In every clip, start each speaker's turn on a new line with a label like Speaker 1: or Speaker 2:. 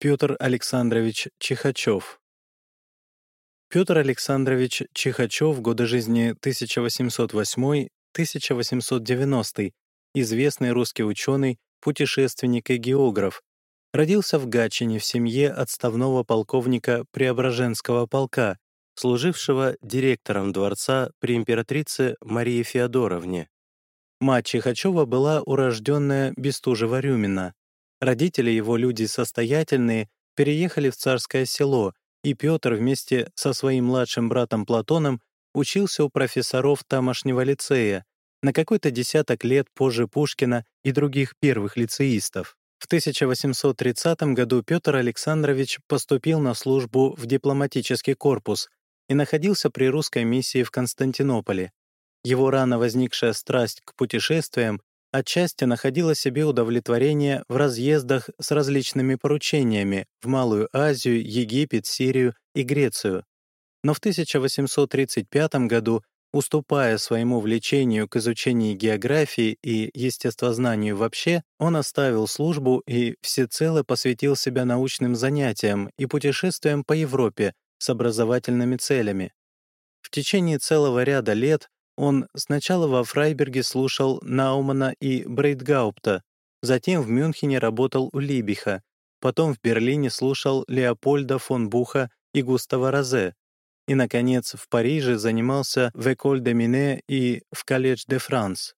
Speaker 1: Петр Александрович Чихачев Петр Александрович Чихачев, годы жизни 1808-1890, известный русский ученый, путешественник и географ, родился в Гатчине в семье отставного полковника Преображенского полка, служившего директором дворца при императрице Марии Феодоровне. Мать Чихачева была урожденная Бестужева-Рюмина. Родители его, люди состоятельные, переехали в царское село, и Петр вместе со своим младшим братом Платоном учился у профессоров тамошнего лицея, на какой-то десяток лет позже Пушкина и других первых лицеистов. В 1830 году Петр Александрович поступил на службу в дипломатический корпус и находился при русской миссии в Константинополе. Его рано возникшая страсть к путешествиям отчасти находила себе удовлетворение в разъездах с различными поручениями в Малую Азию, Египет, Сирию и Грецию. Но в 1835 году, уступая своему влечению к изучению географии и естествознанию вообще, он оставил службу и всецело посвятил себя научным занятиям и путешествиям по Европе с образовательными целями. В течение целого ряда лет он сначала во Фрайберге слушал Наумана и Брейдгаупта, затем в Мюнхене работал у Либиха, потом в Берлине слушал Леопольда фон Буха и Густава Розе, и, наконец, в Париже занимался в École de Mine и в Collège de France.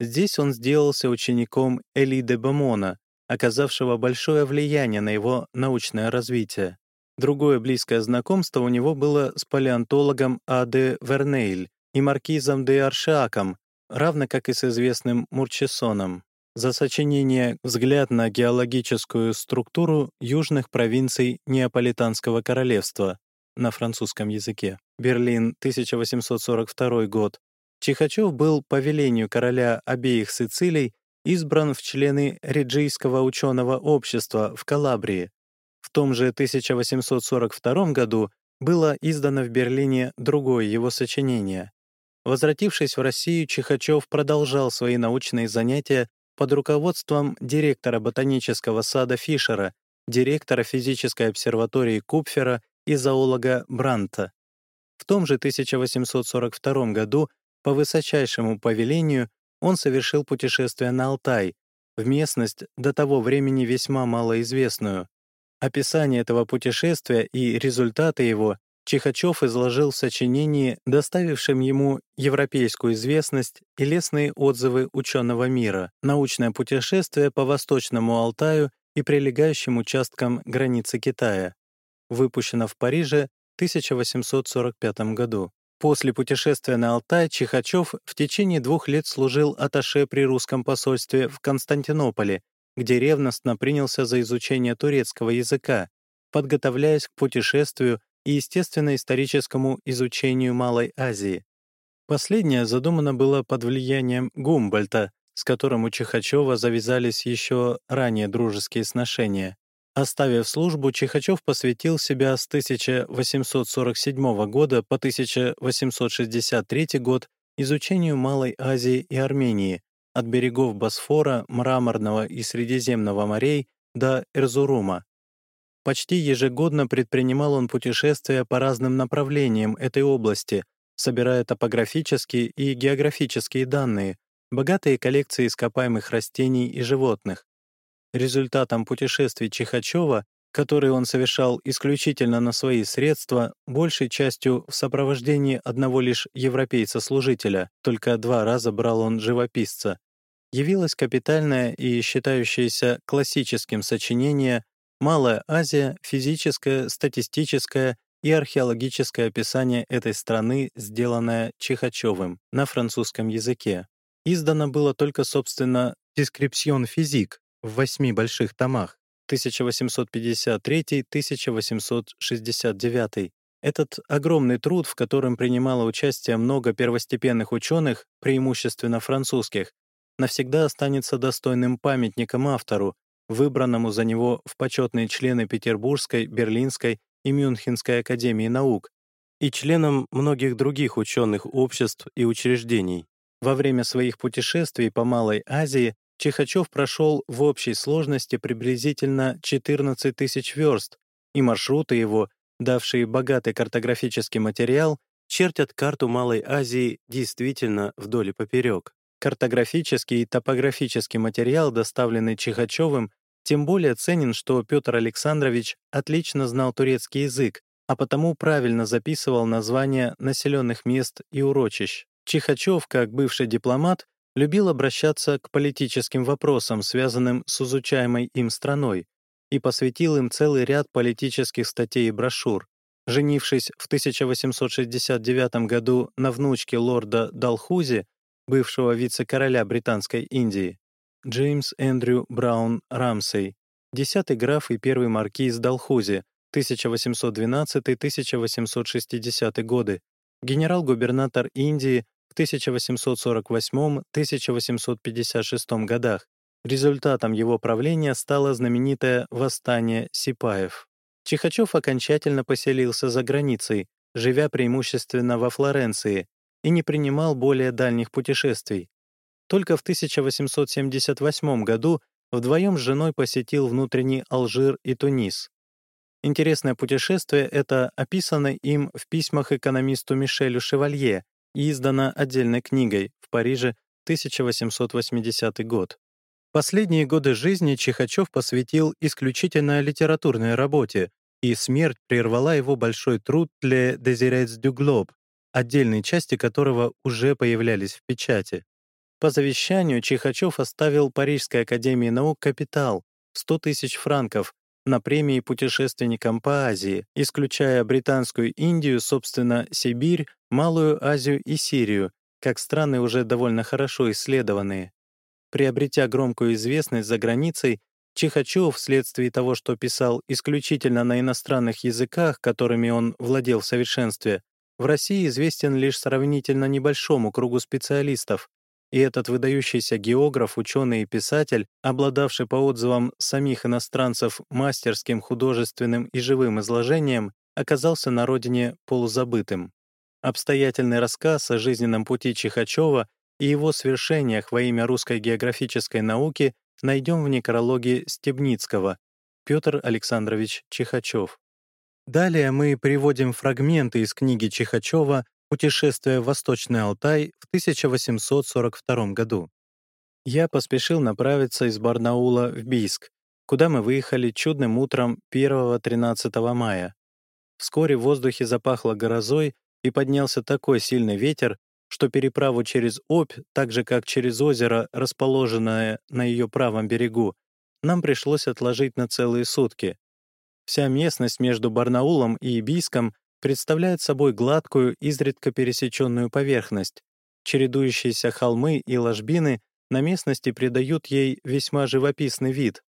Speaker 1: Здесь он сделался учеником Эли де Бамона, оказавшего большое влияние на его научное развитие. Другое близкое знакомство у него было с палеонтологом А.Д. Вернейль, и маркизом де Аршаком, равно как и с известным Мурчесоном, за сочинение «Взгляд на геологическую структуру южных провинций Неаполитанского королевства» на французском языке. Берлин, 1842 год. Чихачев был по велению короля обеих Сицилий избран в члены Реджийского ученого общества в Калабрии. В том же 1842 году было издано в Берлине другое его сочинение Возвратившись в Россию, Чихачев продолжал свои научные занятия под руководством директора ботанического сада Фишера, директора физической обсерватории Купфера и зоолога Бранта. В том же 1842 году по высочайшему повелению он совершил путешествие на Алтай, в местность до того времени весьма малоизвестную. Описание этого путешествия и результаты его Чихачев изложил в сочинении, доставившем ему европейскую известность и лестные отзывы ученого мира, научное путешествие по Восточному Алтаю и прилегающим участкам границы Китая, выпущено в Париже в 1845 году. После путешествия на Алтай Чихачев в течение двух лет служил аташе при русском посольстве в Константинополе, где ревностно принялся за изучение турецкого языка, подготовляясь к путешествию и естественно-историческому изучению Малой Азии. Последнее задумано было под влиянием Гумбольта, с которым у Чихачева завязались еще ранее дружеские сношения. Оставив службу, Чихачев посвятил себя с 1847 года по 1863 год изучению Малой Азии и Армении, от берегов Босфора, Мраморного и Средиземного морей до Эрзурума. Почти ежегодно предпринимал он путешествия по разным направлениям этой области, собирая топографические и географические данные, богатые коллекции ископаемых растений и животных. Результатом путешествий Чихачева, которые он совершал исключительно на свои средства, большей частью в сопровождении одного лишь европейца-служителя, только два раза брал он живописца, явилось капитальное и считающееся классическим сочинение Малая Азия, физическое, статистическое и археологическое описание этой страны, сделанное Чихачевым на французском языке. Издано было только, собственно, «Дескрипсион физик» в восьми больших томах 1853-1869. Этот огромный труд, в котором принимало участие много первостепенных ученых, преимущественно французских, навсегда останется достойным памятником автору, выбранному за него в почетные члены Петербургской, Берлинской и Мюнхенской академии наук и членом многих других ученых обществ и учреждений. Во время своих путешествий по Малой Азии Чихачев прошел в общей сложности приблизительно 14 тысяч верст, и маршруты его, давшие богатый картографический материал, чертят карту Малой Азии действительно вдоль и поперек. Картографический и топографический материал, доставленный Чихачевым, тем более ценен, что Петр Александрович отлично знал турецкий язык, а потому правильно записывал названия населенных мест и урочищ. Чихачев, как бывший дипломат, любил обращаться к политическим вопросам, связанным с изучаемой им страной, и посвятил им целый ряд политических статей и брошюр. Женившись в 1869 году на внучке лорда Далхузи, бывшего вице-короля Британской Индии, Джеймс Эндрю Браун Рамсей, десятый граф и первый маркиз Далхузи, 1812-1860 годы, генерал-губернатор Индии в 1848-1856 годах. Результатом его правления стало знаменитое восстание Сипаев. Чихачев окончательно поселился за границей, живя преимущественно во Флоренции, и не принимал более дальних путешествий. Только в 1878 году вдвоем с женой посетил внутренний Алжир и Тунис. Интересное путешествие это описано им в письмах экономисту Мишелю Шевалье и издано отдельной книгой в Париже 1880 год. Последние годы жизни Чихачев посвятил исключительно литературной работе, и смерть прервала его большой труд для «Дезирец дю Глоб», отдельные части которого уже появлялись в печати. По завещанию Чихачев оставил Парижской академии наук капитал в 100 тысяч франков на премии путешественникам по Азии, исключая Британскую Индию, собственно, Сибирь, Малую Азию и Сирию, как страны уже довольно хорошо исследованные. Приобретя громкую известность за границей, Чихачев, вследствие того, что писал исключительно на иностранных языках, которыми он владел в совершенстве, в России известен лишь сравнительно небольшому кругу специалистов, и этот выдающийся географ, ученый и писатель, обладавший по отзывам самих иностранцев мастерским художественным и живым изложением, оказался на родине полузабытым. Обстоятельный рассказ о жизненном пути Чихачева и его свершениях во имя русской географической науки найдем в некрологе Стебницкого Петр Александрович Чихачев. Далее мы приводим фрагменты из книги Чихачева «Путешествие в Восточный Алтай» в 1842 году. Я поспешил направиться из Барнаула в Бийск, куда мы выехали чудным утром 1-13 мая. Вскоре в воздухе запахло грозой и поднялся такой сильный ветер, что переправу через Обь, так же как через озеро, расположенное на ее правом берегу, нам пришлось отложить на целые сутки. Вся местность между Барнаулом и Ибийском представляет собой гладкую, изредка пересеченную поверхность. Чередующиеся холмы и ложбины на местности придают ей весьма живописный вид.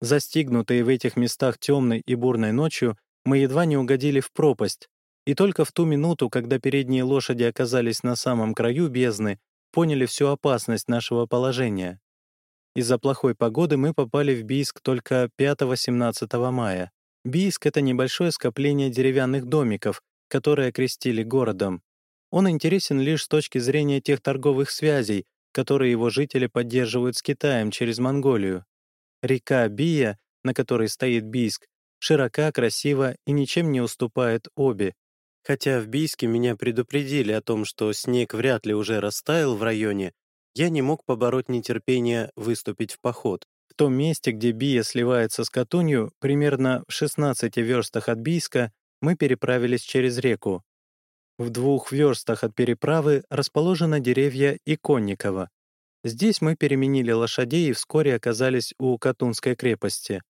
Speaker 1: Застигнутые в этих местах темной и бурной ночью, мы едва не угодили в пропасть. И только в ту минуту, когда передние лошади оказались на самом краю бездны, поняли всю опасность нашего положения. Из-за плохой погоды мы попали в Бийск только 5-17 мая. Бийск — это небольшое скопление деревянных домиков, которые окрестили городом. Он интересен лишь с точки зрения тех торговых связей, которые его жители поддерживают с Китаем через Монголию. Река Бия, на которой стоит Бийск, широка, красива и ничем не уступает обе. Хотя в Бийске меня предупредили о том, что снег вряд ли уже растаял в районе, я не мог побороть нетерпение выступить в поход том месте, где Бия сливается с Катунью, примерно в 16 верстах от Бийска, мы переправились через реку. В двух верстах от переправы расположены деревья Иконникова. Здесь мы переменили лошадей и вскоре оказались у Катунской крепости.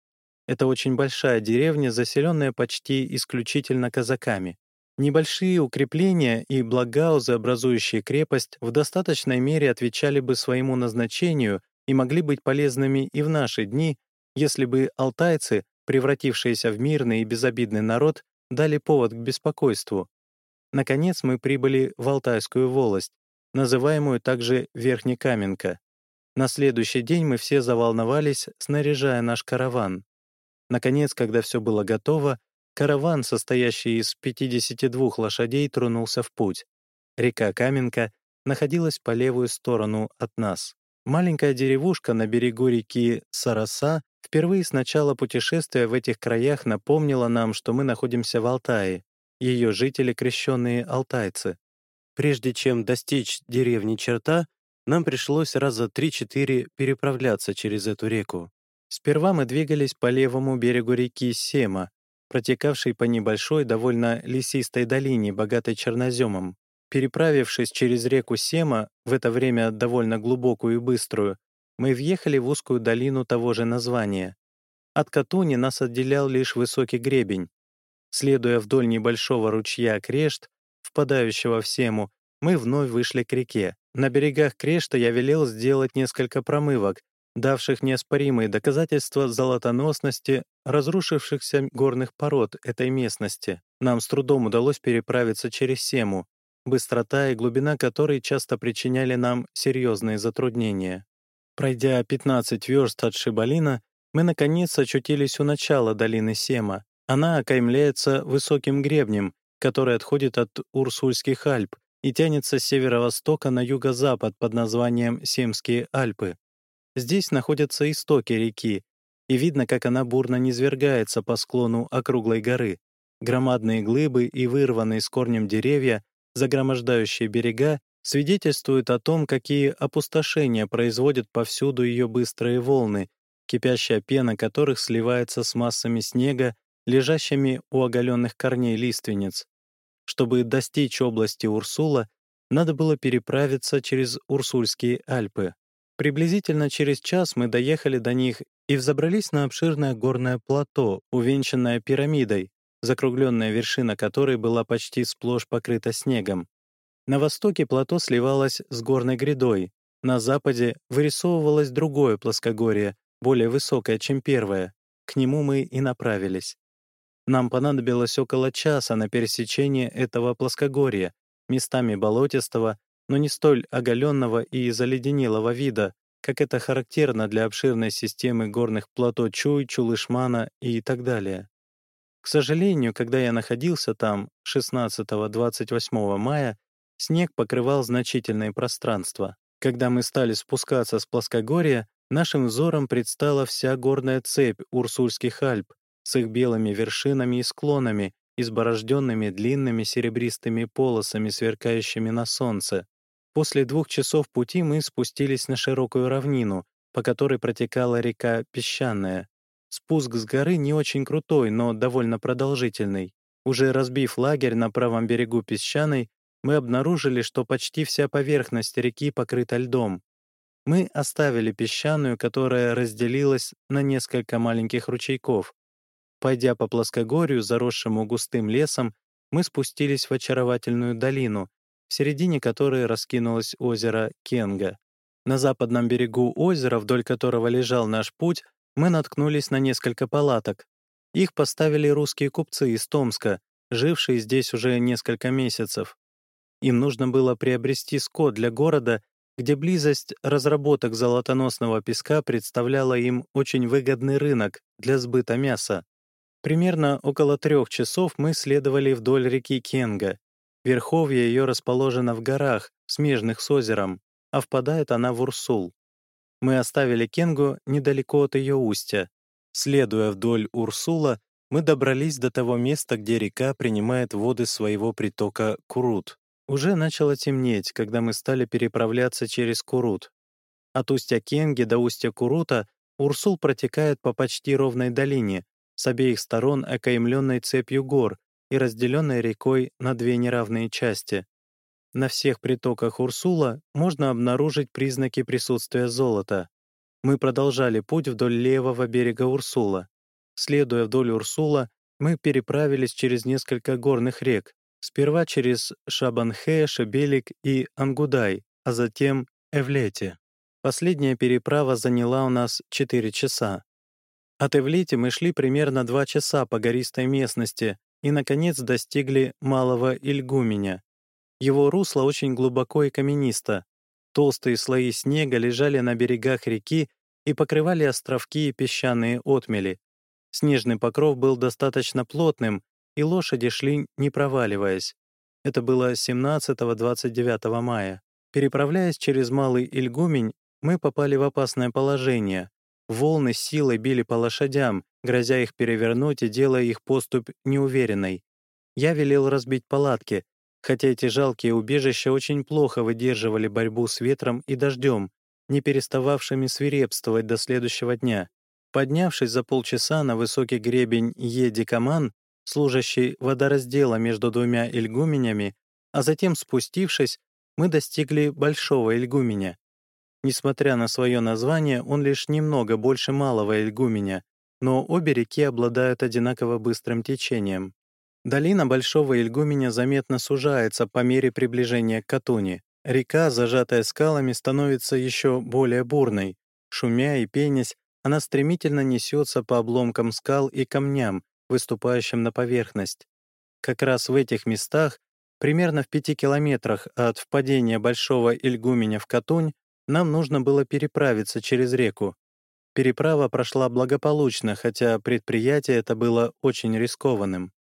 Speaker 1: Это очень большая деревня, заселенная почти исключительно казаками. Небольшие укрепления и благаузы, образующие крепость, в достаточной мере отвечали бы своему назначению и могли быть полезными и в наши дни, если бы алтайцы, превратившиеся в мирный и безобидный народ, дали повод к беспокойству. Наконец мы прибыли в Алтайскую волость, называемую также Верхнекаменка. На следующий день мы все заволновались, снаряжая наш караван. Наконец, когда все было готово, караван, состоящий из 52 лошадей, тронулся в путь. Река Каменка находилась по левую сторону от нас. Маленькая деревушка на берегу реки Сараса впервые с начала путешествия в этих краях напомнила нам, что мы находимся в Алтае. Ее жители — крещенные алтайцы. Прежде чем достичь деревни Черта, нам пришлось раза 3-4 переправляться через эту реку. Сперва мы двигались по левому берегу реки Сема, протекавшей по небольшой, довольно лесистой долине, богатой черноземом. Переправившись через реку Сема, в это время довольно глубокую и быструю, мы въехали в узкую долину того же названия. От Катуни нас отделял лишь высокий гребень. Следуя вдоль небольшого ручья Крешт, впадающего в Сему, мы вновь вышли к реке. На берегах Крешта я велел сделать несколько промывок, давших неоспоримые доказательства золотоносности разрушившихся горных пород этой местности. Нам с трудом удалось переправиться через Сему, быстрота и глубина которой часто причиняли нам серьезные затруднения. Пройдя 15 верст от Шибалина, мы, наконец, очутились у начала долины Сема. Она окаймляется высоким гребнем, который отходит от Урсульских Альп и тянется с северо-востока на юго-запад под названием Семские Альпы. Здесь находятся истоки реки, и видно, как она бурно низвергается по склону округлой горы. Громадные глыбы и вырванные с корнем деревья загромождающие берега, свидетельствуют о том, какие опустошения производят повсюду ее быстрые волны, кипящая пена которых сливается с массами снега, лежащими у оголенных корней лиственниц. Чтобы достичь области Урсула, надо было переправиться через Урсульские Альпы. Приблизительно через час мы доехали до них и взобрались на обширное горное плато, увенчанное пирамидой, закругленная вершина которой была почти сплошь покрыта снегом. На востоке плато сливалось с горной грядой, на западе вырисовывалось другое плоскогорье, более высокое, чем первое. К нему мы и направились. Нам понадобилось около часа на пересечение этого плоскогорья, местами болотистого, но не столь оголенного и заледенелого вида, как это характерно для обширной системы горных плато Чуй, Чулышмана и так далее. К сожалению, когда я находился там 16-28 мая, снег покрывал значительное пространство. Когда мы стали спускаться с плоскогорья, нашим взором предстала вся горная цепь Урсульских Альп с их белыми вершинами и склонами, изборожденными длинными серебристыми полосами, сверкающими на солнце. После двух часов пути мы спустились на широкую равнину, по которой протекала река Песчаная. Спуск с горы не очень крутой, но довольно продолжительный. Уже разбив лагерь на правом берегу Песчаной, мы обнаружили, что почти вся поверхность реки покрыта льдом. Мы оставили Песчаную, которая разделилась на несколько маленьких ручейков. Пойдя по плоскогорью, заросшему густым лесом, мы спустились в очаровательную долину, в середине которой раскинулось озеро Кенга. На западном берегу озера, вдоль которого лежал наш путь, мы наткнулись на несколько палаток. Их поставили русские купцы из Томска, жившие здесь уже несколько месяцев. Им нужно было приобрести скот для города, где близость разработок золотоносного песка представляла им очень выгодный рынок для сбыта мяса. Примерно около трех часов мы следовали вдоль реки Кенга. Верховье ее расположено в горах, смежных с озером, а впадает она в Урсул. Мы оставили Кенгу недалеко от ее устья. Следуя вдоль Урсула, мы добрались до того места, где река принимает воды своего притока Курут. Уже начало темнеть, когда мы стали переправляться через Курут. От устья Кенги до устья Курута Урсул протекает по почти ровной долине, с обеих сторон окаймленной цепью гор и разделенной рекой на две неравные части. На всех притоках Урсула можно обнаружить признаки присутствия золота. Мы продолжали путь вдоль левого берега Урсула. Следуя вдоль Урсула, мы переправились через несколько горных рек, сперва через Шабанхе, Шебелик и Ангудай, а затем Эвлети. Последняя переправа заняла у нас 4 часа. От Эвлети мы шли примерно 2 часа по гористой местности и, наконец, достигли Малого Ильгуменя, его русло очень глубоко и каменисто. Толстые слои снега лежали на берегах реки и покрывали островки и песчаные отмели. Снежный покров был достаточно плотным, и лошади шли, не проваливаясь. Это было 17-29 мая. Переправляясь через Малый Ильгумень, мы попали в опасное положение. Волны силой били по лошадям, грозя их перевернуть и делая их поступь неуверенной. Я велел разбить палатки, хотя эти жалкие убежища очень плохо выдерживали борьбу с ветром и дождем, не перестававшими свирепствовать до следующего дня. Поднявшись за полчаса на высокий гребень Е-Дикаман, служащий водораздела между двумя ильгуменями, а затем спустившись, мы достигли Большого Ильгуменя. Несмотря на свое название, он лишь немного больше Малого Ильгуменя, но обе реки обладают одинаково быстрым течением. Долина Большого Ильгуменя заметно сужается по мере приближения к Катуни. Река, зажатая скалами, становится еще более бурной. Шумя и пенясь, она стремительно несется по обломкам скал и камням, выступающим на поверхность. Как раз в этих местах, примерно в пяти километрах от впадения Большого Ильгуменя в Катунь, нам нужно было переправиться через реку. Переправа прошла благополучно, хотя предприятие это было очень рискованным.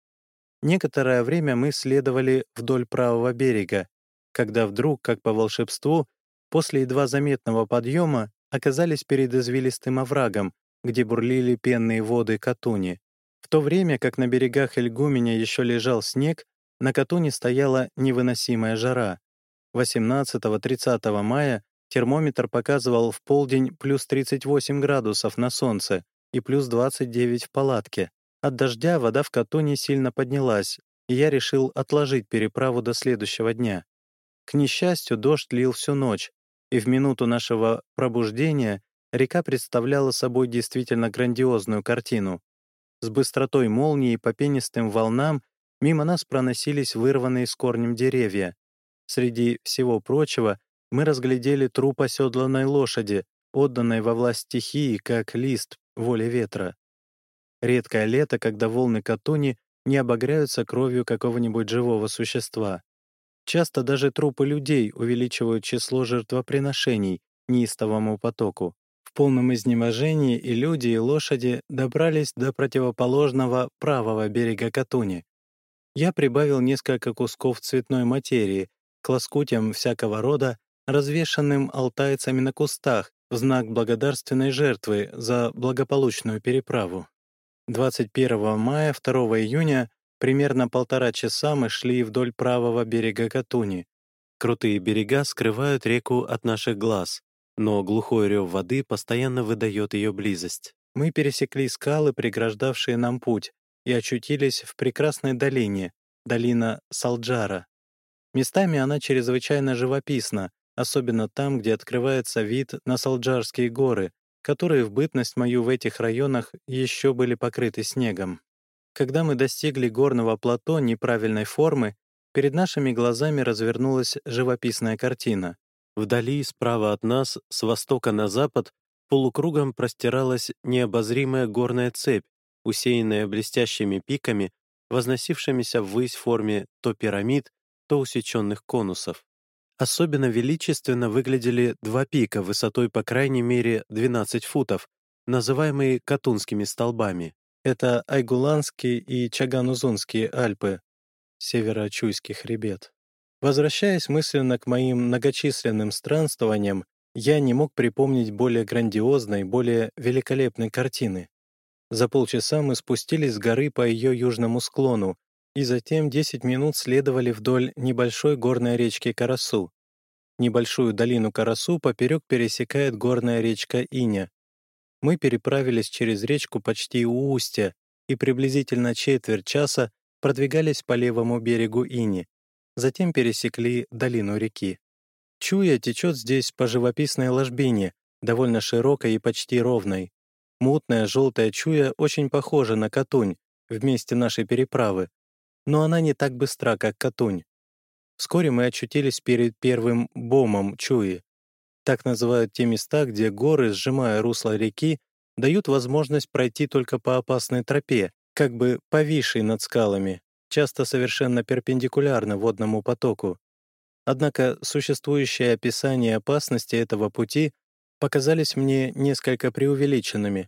Speaker 1: Некоторое время мы следовали вдоль правого берега, когда вдруг, как по волшебству, после едва заметного подъема оказались перед извилистым оврагом, где бурлили пенные воды Катуни. В то время как на берегах Эльгуменя еще лежал снег, на Катуни стояла невыносимая жара. 18-30 мая термометр показывал в полдень плюс 38 градусов на солнце и плюс 29 в палатке. От дождя вода в Катуни сильно поднялась, и я решил отложить переправу до следующего дня. К несчастью, дождь лил всю ночь, и в минуту нашего пробуждения река представляла собой действительно грандиозную картину. С быстротой молнии по пенистым волнам мимо нас проносились вырванные с корнем деревья. Среди всего прочего мы разглядели труп оседланной лошади, отданной во власть стихии, как лист воли ветра. Редкое лето, когда волны Катуни не обогряются кровью какого-нибудь живого существа. Часто даже трупы людей увеличивают число жертвоприношений неистовому потоку. В полном изнеможении и люди, и лошади добрались до противоположного правого берега Катуни. Я прибавил несколько кусков цветной материи к лоскутям всякого рода, развешанным алтайцами на кустах в знак благодарственной жертвы за благополучную переправу. 21 мая, 2 июня Примерно полтора часа мы шли вдоль правого берега Катуни. Крутые берега скрывают реку от наших глаз, но глухой рев воды постоянно выдает ее близость. Мы пересекли скалы, преграждавшие нам путь, и очутились в прекрасной долине, долина Салджара. Местами она чрезвычайно живописна, особенно там, где открывается вид на Салджарские горы, которые в бытность мою в этих районах еще были покрыты снегом. Когда мы достигли горного плато неправильной формы, перед нашими глазами развернулась живописная картина. Вдали, справа от нас, с востока на запад, полукругом простиралась необозримая горная цепь, усеянная блестящими пиками, возносившимися ввысь в форме то пирамид, то усеченных конусов. Особенно величественно выглядели два пика высотой по крайней мере 12 футов, называемые Катунскими столбами. Это Айгуланские и Чаганузунские Альпы, северо-Чуйский хребет. Возвращаясь мысленно к моим многочисленным странствованиям, я не мог припомнить более грандиозной, более великолепной картины. За полчаса мы спустились с горы по ее южному склону и затем 10 минут следовали вдоль небольшой горной речки Карасу. Небольшую долину Карасу поперек пересекает горная речка Иня, мы переправились через речку почти у устья и приблизительно четверть часа продвигались по левому берегу Ини, затем пересекли долину реки. Чуя течет здесь по живописной ложбине, довольно широкой и почти ровной. Мутная желтая чуя очень похожа на Катунь в месте нашей переправы, но она не так быстра, как Катунь. Вскоре мы очутились перед первым бомом Чуи. Так называют те места, где горы, сжимая русло реки, дают возможность пройти только по опасной тропе, как бы повисшей над скалами, часто совершенно перпендикулярно водному потоку. Однако существующие описания опасности этого пути показались мне несколько преувеличенными.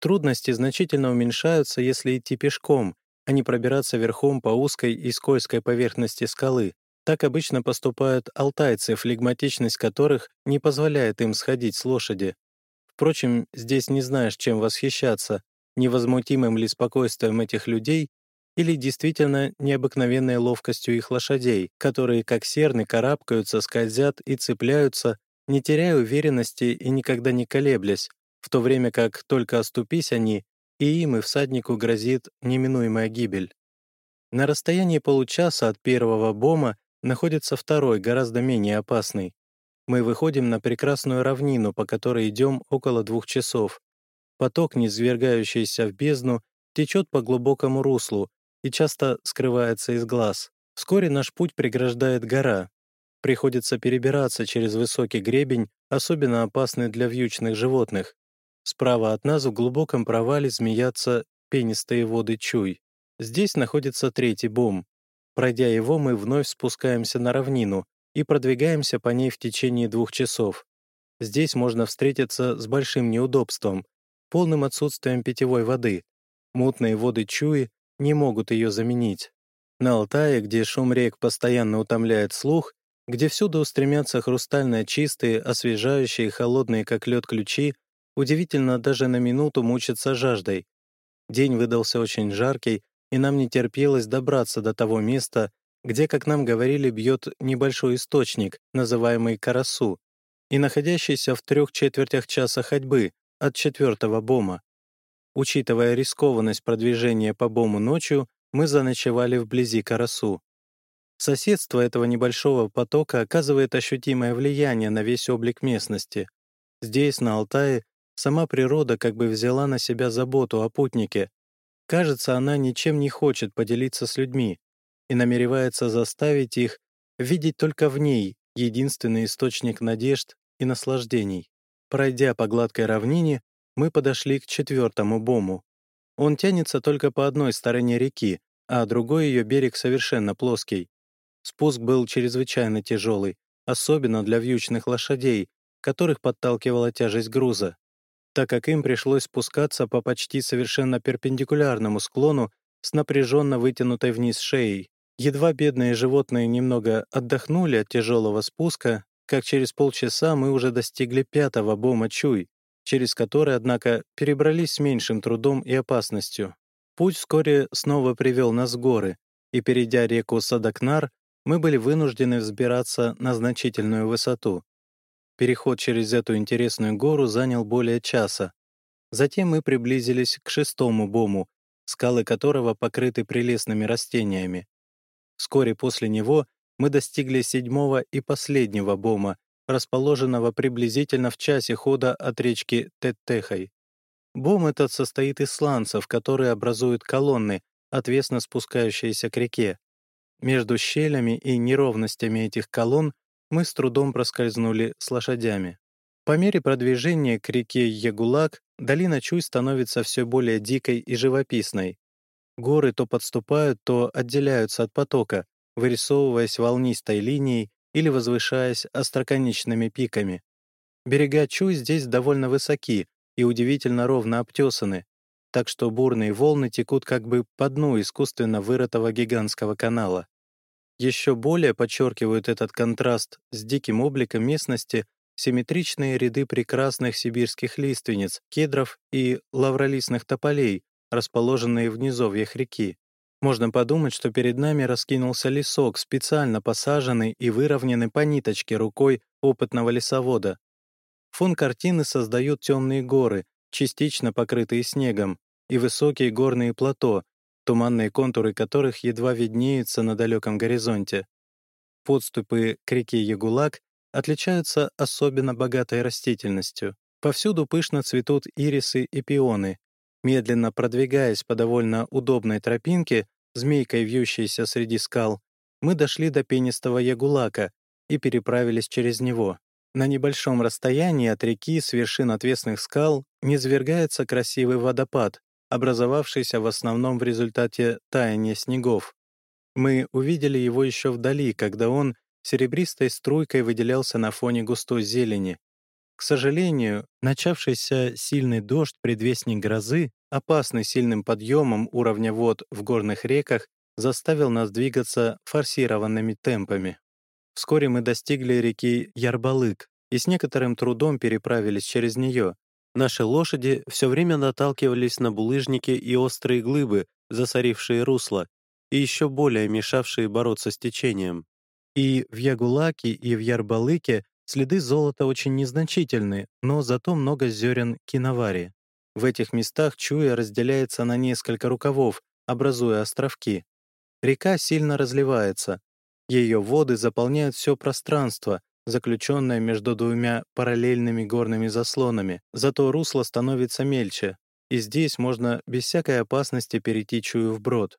Speaker 1: Трудности значительно уменьшаются, если идти пешком, а не пробираться верхом по узкой и скользкой поверхности скалы. Так обычно поступают алтайцы, флегматичность которых не позволяет им сходить с лошади. Впрочем, здесь не знаешь, чем восхищаться, невозмутимым ли спокойствием этих людей или действительно необыкновенной ловкостью их лошадей, которые, как серны, карабкаются, скользят и цепляются, не теряя уверенности и никогда не колеблясь, в то время как только оступись они, и им и всаднику грозит неминуемая гибель. На расстоянии получаса от первого бома находится второй, гораздо менее опасный. Мы выходим на прекрасную равнину, по которой идем около двух часов. Поток, низвергающийся в бездну, течет по глубокому руслу и часто скрывается из глаз. Вскоре наш путь преграждает гора. Приходится перебираться через высокий гребень, особенно опасный для вьючных животных. Справа от нас в глубоком провале змеятся пенистые воды Чуй. Здесь находится третий бом. Пройдя его, мы вновь спускаемся на равнину и продвигаемся по ней в течение двух часов. Здесь можно встретиться с большим неудобством, полным отсутствием питьевой воды. Мутные воды Чуи не могут ее заменить. На Алтае, где шум рек постоянно утомляет слух, где всюду устремятся хрустально чистые, освежающие, холодные, как лед ключи, удивительно даже на минуту мучиться жаждой. День выдался очень жаркий, и нам не терпелось добраться до того места, где, как нам говорили, бьет небольшой источник, называемый Карасу, и находящийся в трех четвертях часа ходьбы от четвертого бома. Учитывая рискованность продвижения по бому ночью, мы заночевали вблизи Карасу. Соседство этого небольшого потока оказывает ощутимое влияние на весь облик местности. Здесь, на Алтае, сама природа как бы взяла на себя заботу о путнике, Кажется, она ничем не хочет поделиться с людьми и намеревается заставить их видеть только в ней единственный источник надежд и наслаждений. Пройдя по гладкой равнине, мы подошли к четвертому бому. Он тянется только по одной стороне реки, а другой ее берег совершенно плоский. Спуск был чрезвычайно тяжелый, особенно для вьючных лошадей, которых подталкивала тяжесть груза так как им пришлось спускаться по почти совершенно перпендикулярному склону с напряженно вытянутой вниз шеей. Едва бедные животные немного отдохнули от тяжелого спуска, как через полчаса мы уже достигли пятого бома Чуй, через который, однако, перебрались с меньшим трудом и опасностью. Путь вскоре снова привел нас в горы, и, перейдя реку Садакнар, мы были вынуждены взбираться на значительную высоту. Переход через эту интересную гору занял более часа. Затем мы приблизились к шестому бому, скалы которого покрыты прелестными растениями. Вскоре после него мы достигли седьмого и последнего бома, расположенного приблизительно в часе хода от речки Теттехай. Бом этот состоит из сланцев, которые образуют колонны, отвесно спускающиеся к реке. Между щелями и неровностями этих колонн мы с трудом проскользнули с лошадями. По мере продвижения к реке Ягулак долина Чуй становится все более дикой и живописной. Горы то подступают, то отделяются от потока, вырисовываясь волнистой линией или возвышаясь остроконечными пиками. Берега Чуй здесь довольно высоки и удивительно ровно обтесаны, так что бурные волны текут как бы по дну искусственно вырытого гигантского канала. Еще более подчеркивают этот контраст с диким обликом местности симметричные ряды прекрасных сибирских лиственниц, кедров и лавролистных тополей, расположенные в низовьях реки. Можно подумать, что перед нами раскинулся лесок, специально посаженный и выровненный по ниточке рукой опытного лесовода. Фон картины создают темные горы, частично покрытые снегом, и высокие горные плато, туманные контуры которых едва виднеются на далеком горизонте. Подступы к реке Ягулак отличаются особенно богатой растительностью. Повсюду пышно цветут ирисы и пионы. Медленно продвигаясь по довольно удобной тропинке, змейкой вьющейся среди скал, мы дошли до пенистого Ягулака и переправились через него. На небольшом расстоянии от реки с вершин отвесных скал низвергается красивый водопад, образовавшийся в основном в результате таяния снегов. Мы увидели его еще вдали, когда он серебристой струйкой выделялся на фоне густой зелени. К сожалению, начавшийся сильный дождь, предвестник грозы, опасный сильным подъемом уровня вод в горных реках, заставил нас двигаться форсированными темпами. Вскоре мы достигли реки Ярбалык и с некоторым трудом переправились через нее. Наши лошади все время наталкивались на булыжники и острые глыбы, засорившие русло, и еще более мешавшие бороться с течением. И в Ягулаке, и в Ярбалыке следы золота очень незначительны, но зато много зерен киновари. В этих местах Чуя разделяется на несколько рукавов, образуя островки. Река сильно разливается. Ее воды заполняют все пространство, заключенное между двумя параллельными горными заслонами, зато русло становится мельче, и здесь можно без всякой опасности перейти Чую вброд.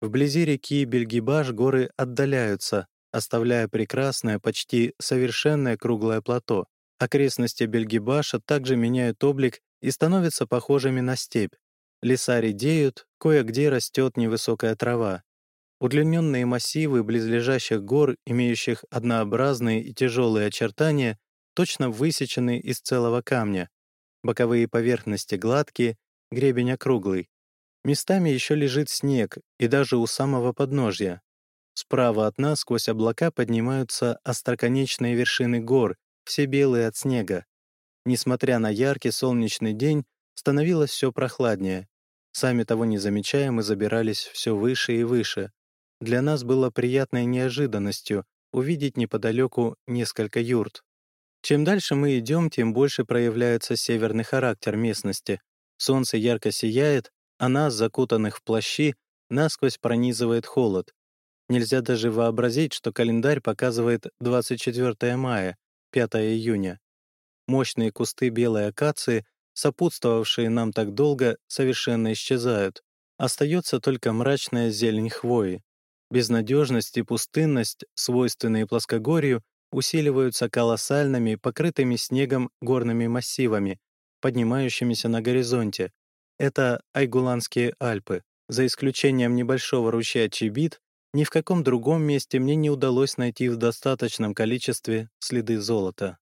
Speaker 1: Вблизи реки Бельгибаш горы отдаляются, оставляя прекрасное, почти совершенное круглое плато. Окрестности Бельгибаша также меняют облик и становятся похожими на степь. Леса редеют, кое-где растет невысокая трава. Удлиненные массивы близлежащих гор, имеющих однообразные и тяжелые очертания, точно высечены из целого камня. Боковые поверхности гладкие, гребень округлый. Местами еще лежит снег, и даже у самого подножья. Справа от нас сквозь облака поднимаются остроконечные вершины гор, все белые от снега. Несмотря на яркий солнечный день, становилось все прохладнее. Сами того не замечая, мы забирались все выше и выше. Для нас было приятной неожиданностью увидеть неподалеку несколько юрт. Чем дальше мы идем, тем больше проявляется северный характер местности. Солнце ярко сияет, а нас, закутанных в плащи, насквозь пронизывает холод. Нельзя даже вообразить, что календарь показывает 24 мая, 5 июня. Мощные кусты белой акации, сопутствовавшие нам так долго, совершенно исчезают. Остается только мрачная зелень хвои. Безнадежность и пустынность, свойственные плоскогорью, усиливаются колоссальными, покрытыми снегом горными массивами, поднимающимися на горизонте. Это Айгуланские Альпы. За исключением небольшого ручья Чибит, ни в каком другом месте мне не удалось найти в достаточном количестве следы золота.